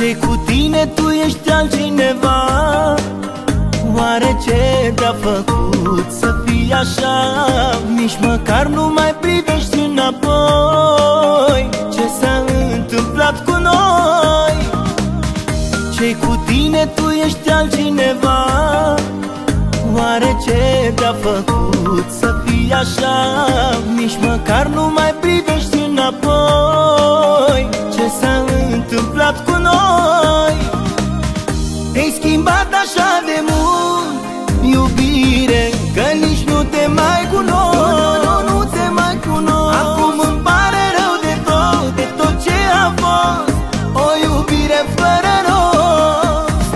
ce cu tine tu ești altcineva. Oare ce te-a făcut să fii așa? Nici măcar nu mai privești înapoi. Ce s-a întâmplat cu noi? Ce cu tine tu ești altcineva. Oare ce te-a făcut să fii așa? Nici măcar nu mai privești înapoi. Ce s-a întâmplat cu noi. Te-ai schimbat așa de mult, iubire Că nici nu te mai cunosc. Nu, nu, nu, nu te mai cunosc. Acum îmi pare rău de tot, de tot ce a fost. O iubire fără rost.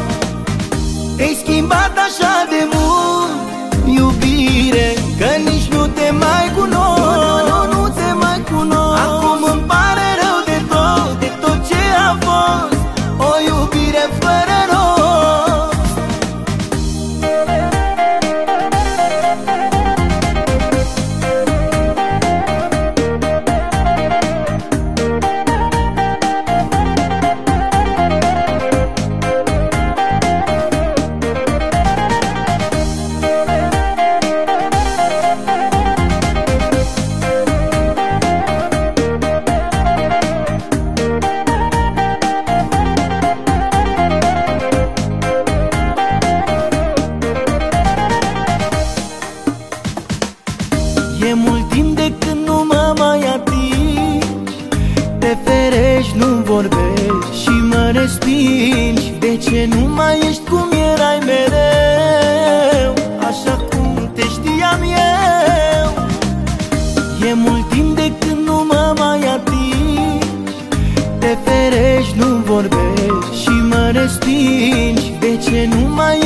Te-ai schimbat așa E mult timp de când nu mă mai atingi. Te ferești, nu vorbești și mă respingi. De ce nu mai ești cum erai mereu? Așa cum te știam eu. E mult timp de când nu mă mai atingi. Te ferești, nu vorbești și mă respingi. De ce nu mai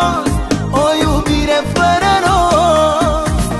a fost O iubire fără rost